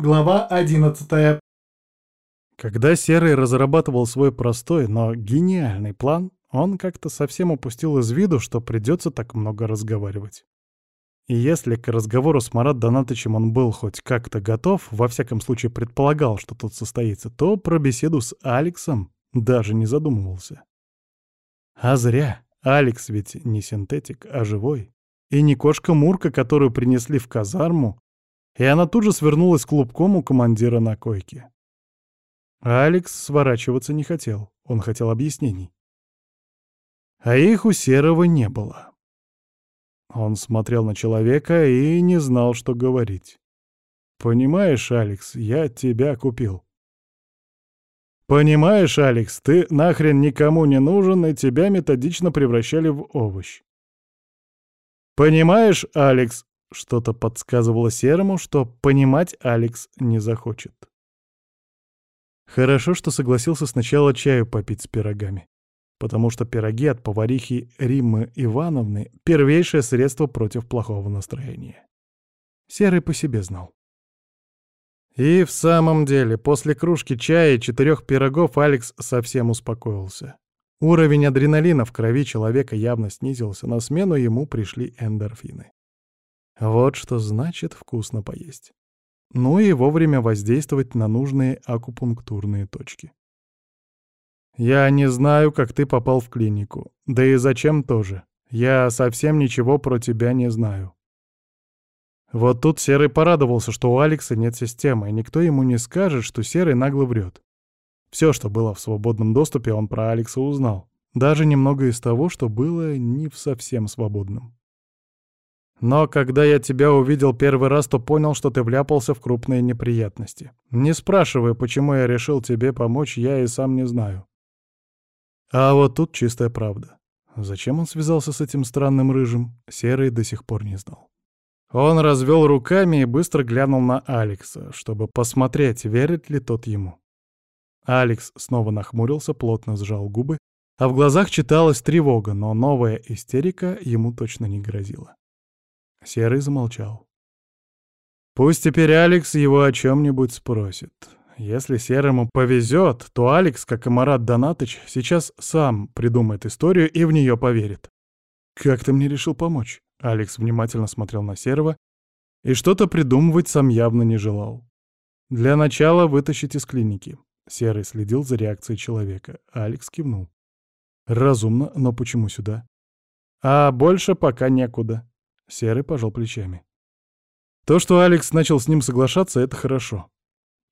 Глава одиннадцатая. Когда Серый разрабатывал свой простой, но гениальный план, он как-то совсем упустил из виду, что придется так много разговаривать. И если к разговору с Марат Донатычем он был хоть как-то готов, во всяком случае предполагал, что тут состоится, то про беседу с Алексом даже не задумывался. А зря. Алекс ведь не синтетик, а живой. И не кошка-мурка, которую принесли в казарму, и она тут же свернулась клубком у командира на койке. Алекс сворачиваться не хотел, он хотел объяснений. А их у Серого не было. Он смотрел на человека и не знал, что говорить. «Понимаешь, Алекс, я тебя купил». «Понимаешь, Алекс, ты нахрен никому не нужен, и тебя методично превращали в овощ». «Понимаешь, Алекс, что-то подсказывало Серому, что понимать Алекс не захочет. Хорошо, что согласился сначала чаю попить с пирогами, потому что пироги от поварихи Риммы Ивановны — первейшее средство против плохого настроения. Серый по себе знал. И в самом деле, после кружки чая и четырех пирогов Алекс совсем успокоился. Уровень адреналина в крови человека явно снизился, на смену ему пришли эндорфины. Вот что значит вкусно поесть. Ну и вовремя воздействовать на нужные акупунктурные точки. Я не знаю, как ты попал в клинику. Да и зачем тоже. Я совсем ничего про тебя не знаю. Вот тут Серый порадовался, что у Алекса нет системы, и никто ему не скажет, что Серый нагло врет. Все, что было в свободном доступе, он про Алекса узнал. Даже немного из того, что было не в совсем свободном. Но когда я тебя увидел первый раз, то понял, что ты вляпался в крупные неприятности. Не спрашивай, почему я решил тебе помочь, я и сам не знаю. А вот тут чистая правда. Зачем он связался с этим странным рыжим, Серый до сих пор не знал. Он развел руками и быстро глянул на Алекса, чтобы посмотреть, верит ли тот ему. Алекс снова нахмурился, плотно сжал губы, а в глазах читалась тревога, но новая истерика ему точно не грозила. Серый замолчал. Пусть теперь Алекс его о чем-нибудь спросит. Если Серому повезет, то Алекс, как и Марат Донатыч, сейчас сам придумает историю и в нее поверит. «Как ты мне решил помочь?» Алекс внимательно смотрел на Серого и что-то придумывать сам явно не желал. «Для начала вытащить из клиники». Серый следил за реакцией человека. Алекс кивнул. «Разумно, но почему сюда?» «А больше пока некуда. Серый пожал плечами. То, что Алекс начал с ним соглашаться, это хорошо.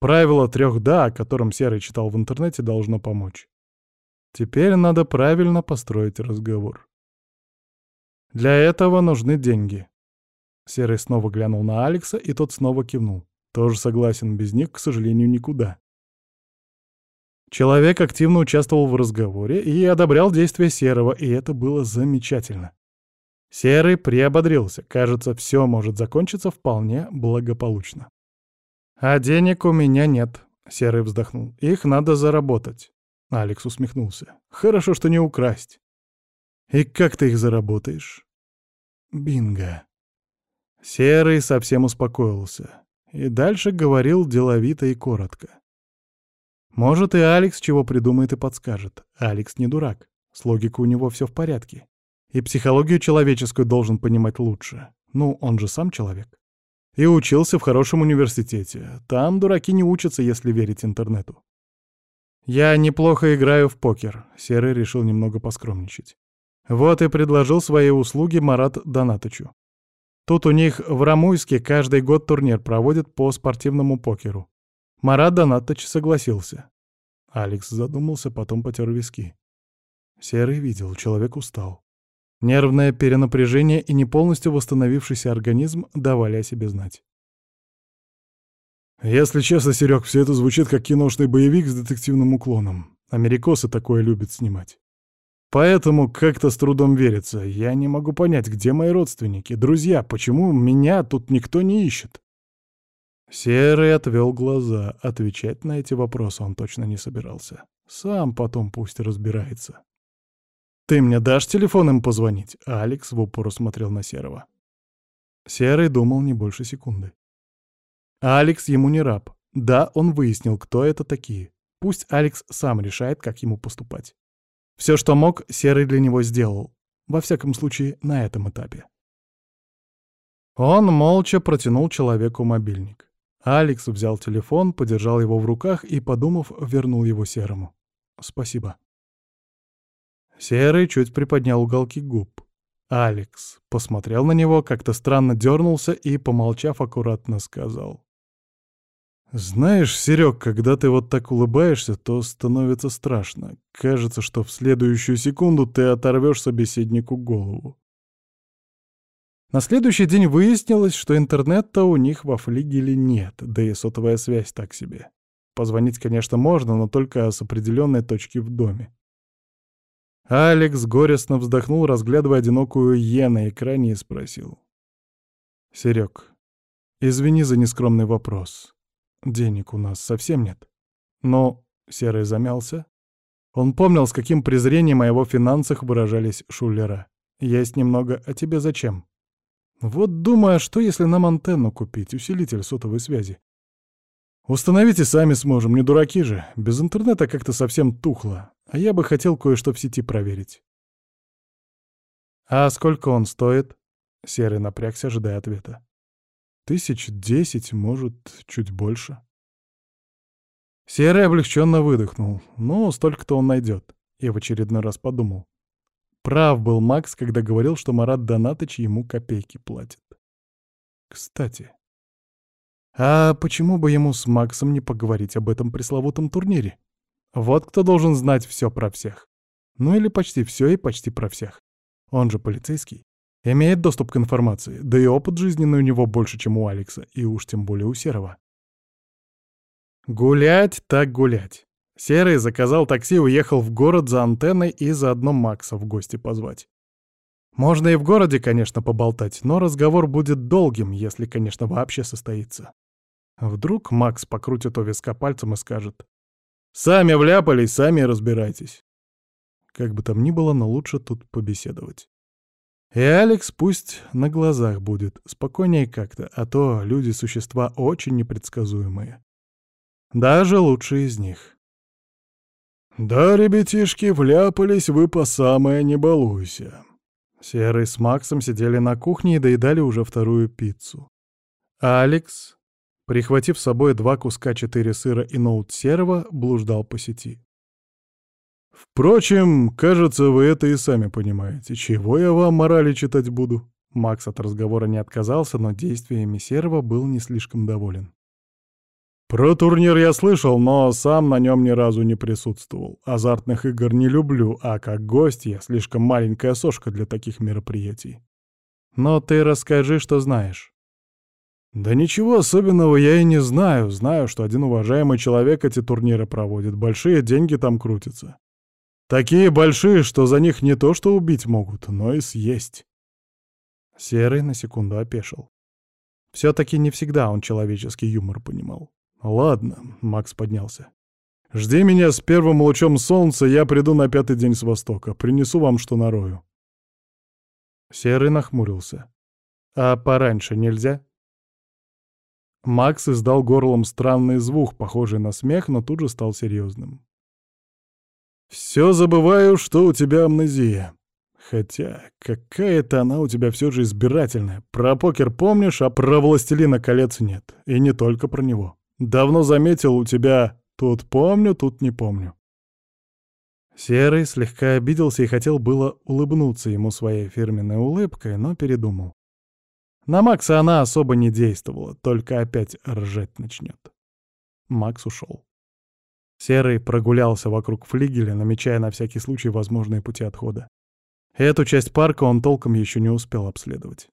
Правило трех «да», о котором Серый читал в интернете, должно помочь. Теперь надо правильно построить разговор. Для этого нужны деньги. Серый снова глянул на Алекса, и тот снова кивнул. Тоже согласен, без них, к сожалению, никуда. Человек активно участвовал в разговоре и одобрял действия Серого, и это было замечательно. Серый приободрился. Кажется, все может закончиться вполне благополучно. «А денег у меня нет», — Серый вздохнул. «Их надо заработать». Алекс усмехнулся. «Хорошо, что не украсть». «И как ты их заработаешь?» «Бинго». Серый совсем успокоился. И дальше говорил деловито и коротко. Может, и Алекс чего придумает и подскажет. Алекс не дурак. С логикой у него все в порядке. И психологию человеческую должен понимать лучше. Ну, он же сам человек. И учился в хорошем университете. Там дураки не учатся, если верить интернету. Я неплохо играю в покер. Серый решил немного поскромничать. Вот и предложил свои услуги Марат Донатычу. Тут у них в Рамуйске каждый год турнир проводят по спортивному покеру. Марат Донатыч согласился. Алекс задумался, потом потер виски. Серый видел, человек устал. Нервное перенапряжение и не полностью восстановившийся организм давали о себе знать. «Если честно, Серег, все это звучит как киношный боевик с детективным уклоном. Америкосы такое любят снимать. Поэтому как-то с трудом верится. Я не могу понять, где мои родственники, друзья, почему меня тут никто не ищет?» Серый отвел глаза. Отвечать на эти вопросы он точно не собирался. Сам потом пусть разбирается. «Ты мне дашь телефон им позвонить?» Алекс в упор смотрел на Серого. Серый думал не больше секунды. Алекс ему не раб. Да, он выяснил, кто это такие. Пусть Алекс сам решает, как ему поступать. Все, что мог, Серый для него сделал. Во всяком случае, на этом этапе. Он молча протянул человеку мобильник. Алекс взял телефон, подержал его в руках и, подумав, вернул его Серому. «Спасибо». Серый чуть приподнял уголки губ. Алекс посмотрел на него, как-то странно дернулся и, помолчав, аккуратно сказал. «Знаешь, Серег, когда ты вот так улыбаешься, то становится страшно. Кажется, что в следующую секунду ты оторвешь собеседнику голову». На следующий день выяснилось, что интернета у них во флигеле нет, да и сотовая связь так себе. Позвонить, конечно, можно, но только с определенной точки в доме. Алекс горестно вздохнул, разглядывая одинокую «Е» на экране и спросил. «Серег, извини за нескромный вопрос. Денег у нас совсем нет. Но Серый замялся. Он помнил, с каким презрением о его финансах выражались шулера. Есть немного, а тебе зачем? Вот думаю, а что если нам антенну купить, усилитель сотовой связи? Установите сами сможем, не дураки же. Без интернета как-то совсем тухло. А я бы хотел кое-что в сети проверить. А сколько он стоит? Серый напрягся, ожидая ответа. Тысяч десять, может, чуть больше. Серый облегченно выдохнул. Ну, столько-то он найдет. И в очередной раз подумал. Прав был Макс, когда говорил, что Марат Донатыч ему копейки платит. Кстати, а почему бы ему с Максом не поговорить об этом пресловутом турнире? Вот кто должен знать все про всех. Ну или почти все и почти про всех. Он же полицейский. Имеет доступ к информации, да и опыт жизненный у него больше, чем у Алекса, и уж тем более у Серого. Гулять так гулять. Серый заказал такси, уехал в город за антенной и заодно Макса в гости позвать. Можно и в городе, конечно, поболтать, но разговор будет долгим, если, конечно, вообще состоится. Вдруг Макс покрутит у виска пальцем и скажет «Сами вляпались, сами разбирайтесь». Как бы там ни было, но лучше тут побеседовать. И Алекс пусть на глазах будет, спокойнее как-то, а то люди — существа очень непредсказуемые. Даже лучшие из них. «Да, ребятишки, вляпались вы по самое не балуйся». Серый с Максом сидели на кухне и доедали уже вторую пиццу. Алекс, прихватив с собой два куска четыре сыра и ноут серого, блуждал по сети. Впрочем, кажется, вы это и сами понимаете. Чего я вам морали читать буду? Макс от разговора не отказался, но действиями Серого был не слишком доволен. Про турнир я слышал, но сам на нем ни разу не присутствовал. Азартных игр не люблю, а как гость я слишком маленькая сошка для таких мероприятий. Но ты расскажи, что знаешь. Да ничего особенного я и не знаю. Знаю, что один уважаемый человек эти турниры проводит. Большие деньги там крутятся. Такие большие, что за них не то что убить могут, но и съесть. Серый на секунду опешил. Все-таки не всегда он человеческий юмор понимал. «Ладно», — Макс поднялся. «Жди меня с первым лучом солнца, я приду на пятый день с востока. Принесу вам что нарою». Серый нахмурился. «А пораньше нельзя?» Макс издал горлом странный звук, похожий на смех, но тут же стал серьезным. Все забываю, что у тебя амнезия. Хотя, какая-то она у тебя все же избирательная. Про покер помнишь, а про «Властелина колец» нет. И не только про него. Давно заметил у тебя «тут помню, тут не помню». Серый слегка обиделся и хотел было улыбнуться ему своей фирменной улыбкой, но передумал. На Макса она особо не действовала, только опять ржать начнет. Макс ушел. Серый прогулялся вокруг флигеля, намечая на всякий случай возможные пути отхода. Эту часть парка он толком еще не успел обследовать.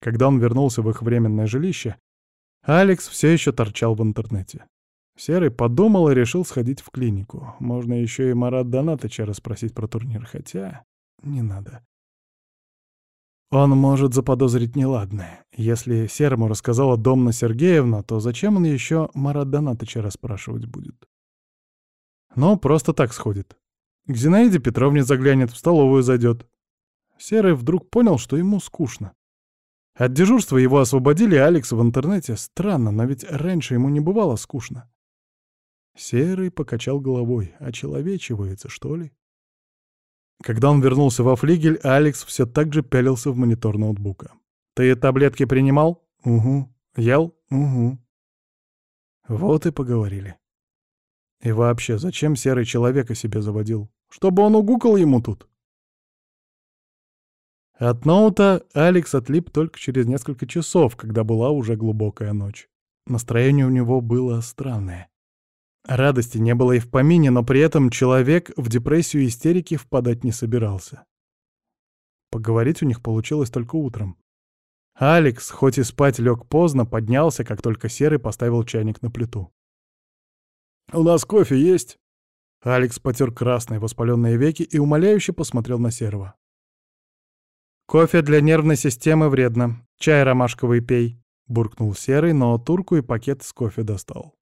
Когда он вернулся в их временное жилище, Алекс все еще торчал в интернете. Серый подумал и решил сходить в клинику. Можно еще и Марат Донатыча расспросить про турнир, хотя не надо. Он может заподозрить неладное. Если Серому рассказала Домна Сергеевна, то зачем он еще Марат расспрашивать будет? Но просто так сходит. К Зинаиде Петровне заглянет, в столовую зайдет. Серый вдруг понял, что ему скучно. От дежурства его освободили, Алекс в интернете. Странно, но ведь раньше ему не бывало скучно. Серый покачал головой. Очеловечивается, что ли? Когда он вернулся во флигель, Алекс все так же пялился в монитор ноутбука. «Ты таблетки принимал?» «Угу». «Ел?» «Угу». Вот и поговорили. И вообще, зачем серый человека себе заводил? Чтобы он угукал ему тут? От ноута Алекс отлип только через несколько часов, когда была уже глубокая ночь. Настроение у него было странное. Радости не было и в помине, но при этом человек в депрессию и истерики впадать не собирался. Поговорить у них получилось только утром. Алекс, хоть и спать лег поздно, поднялся, как только Серый поставил чайник на плиту. «У нас кофе есть?» Алекс потер красные воспаленные веки и умоляюще посмотрел на Серого. «Кофе для нервной системы вредно. Чай ромашковый пей», — буркнул Серый, но турку и пакет с кофе достал.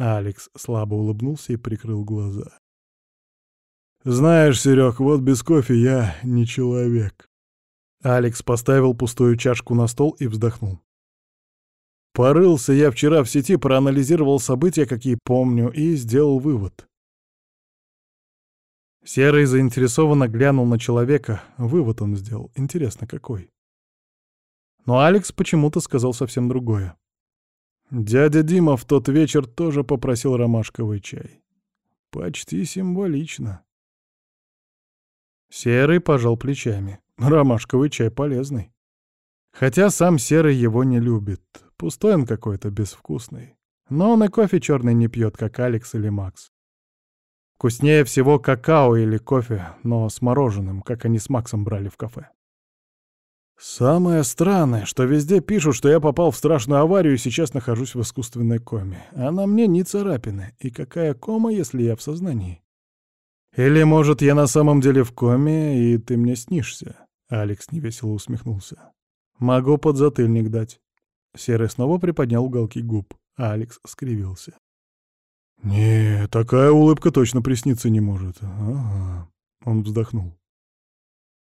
Алекс слабо улыбнулся и прикрыл глаза. «Знаешь, Серег, вот без кофе я не человек». Алекс поставил пустую чашку на стол и вздохнул. Порылся я вчера в сети, проанализировал события, какие помню, и сделал вывод. Серый заинтересованно глянул на человека. Вывод он сделал. Интересно, какой? Но Алекс почему-то сказал совсем другое. Дядя Дима в тот вечер тоже попросил ромашковый чай. Почти символично. Серый пожал плечами. Ромашковый чай полезный. Хотя сам Серый его не любит. Пустой он какой-то, безвкусный. Но он и кофе черный не пьет, как Алекс или Макс. Вкуснее всего какао или кофе, но с мороженым, как они с Максом брали в кафе. Самое странное, что везде пишут, что я попал в страшную аварию и сейчас нахожусь в искусственной коме. А на мне не царапины. И какая кома, если я в сознании? Или, может, я на самом деле в коме, и ты мне снишься? Алекс невесело усмехнулся. Могу подзатыльник дать. Серый снова приподнял уголки губ. А Алекс скривился. «Не, такая улыбка точно присниться не может. Ага». Он вздохнул.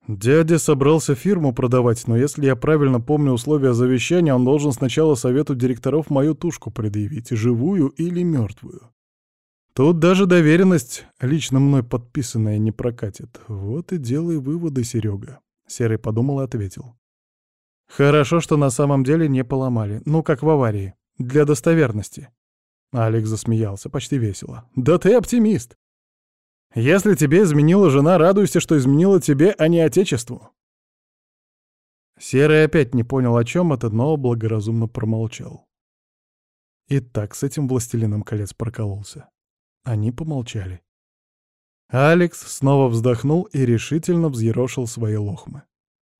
Дядя собрался фирму продавать, но если я правильно помню условия завещания, он должен сначала совету директоров мою тушку предъявить, живую или мертвую. Тут даже доверенность, лично мной подписанная, не прокатит. Вот и делай выводы, Серега. Серый подумал и ответил. Хорошо, что на самом деле не поломали. Ну, как в аварии. Для достоверности. Алекс засмеялся, почти весело. «Да ты оптимист! Если тебе изменила жена, радуйся, что изменила тебе, а не отечеству!» Серый опять не понял, о чем это, но благоразумно промолчал. И так с этим властелином колец прокололся. Они помолчали. Алекс снова вздохнул и решительно взъерошил свои лохмы.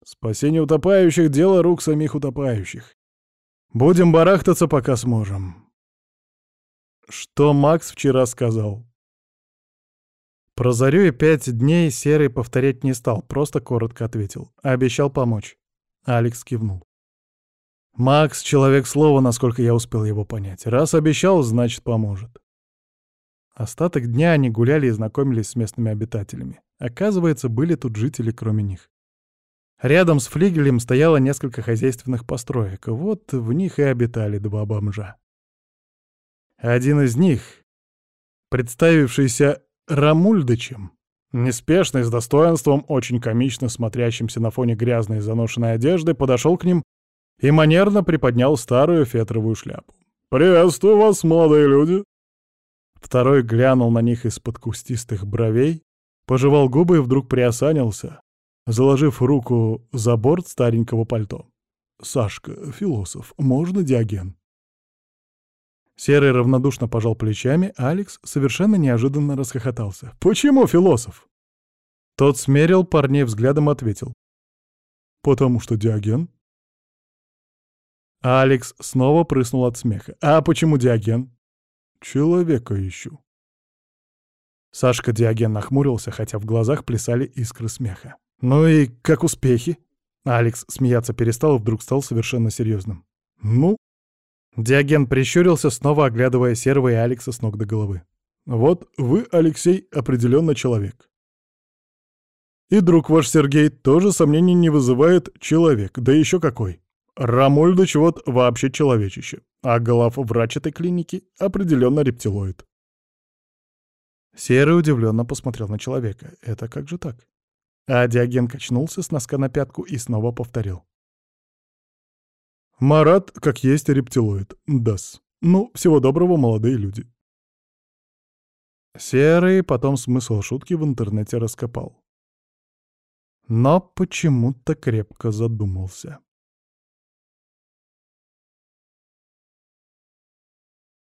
«Спасение утопающих — дело рук самих утопающих. Будем барахтаться, пока сможем. Что Макс вчера сказал? Про Зарю и пять дней Серый повторять не стал, просто коротко ответил. Обещал помочь. Алекс кивнул. Макс — человек слова, насколько я успел его понять. Раз обещал, значит, поможет. Остаток дня они гуляли и знакомились с местными обитателями. Оказывается, были тут жители, кроме них. Рядом с флигелем стояло несколько хозяйственных построек, вот в них и обитали два бомжа. Один из них, представившийся Рамульдычем, неспешный, с достоинством, очень комично смотрящимся на фоне грязной заношенной одежды, подошел к ним и манерно приподнял старую фетровую шляпу. «Приветствую вас, молодые люди!» Второй глянул на них из-под кустистых бровей, пожевал губы и вдруг приосанился, заложив руку за борт старенького пальто. «Сашка, философ, можно Диоген?» Серый равнодушно пожал плечами, а Алекс совершенно неожиданно расхохотался. «Почему философ?» Тот смерил парней взглядом и ответил. «Потому что Диоген». Алекс снова прыснул от смеха. «А почему Диоген?» «Человека ищу». Сашка Диоген нахмурился, хотя в глазах плясали искры смеха. «Ну и как успехи?» Алекс смеяться перестал и вдруг стал совершенно серьезным. «Ну, Диоген прищурился, снова оглядывая Серого и Алекса с ног до головы. «Вот вы, Алексей, определенно человек. И друг ваш Сергей тоже сомнений не вызывает человек, да еще какой. Рамольдыч вот вообще человечище, а глав врач этой клиники определенно рептилоид. Серый удивленно посмотрел на человека. Это как же так? А Диоген качнулся с носка на пятку и снова повторил. Марат, как есть, рептилоид. Дас. Ну, всего доброго, молодые люди. Серый потом смысл шутки в интернете раскопал. Но почему-то крепко задумался.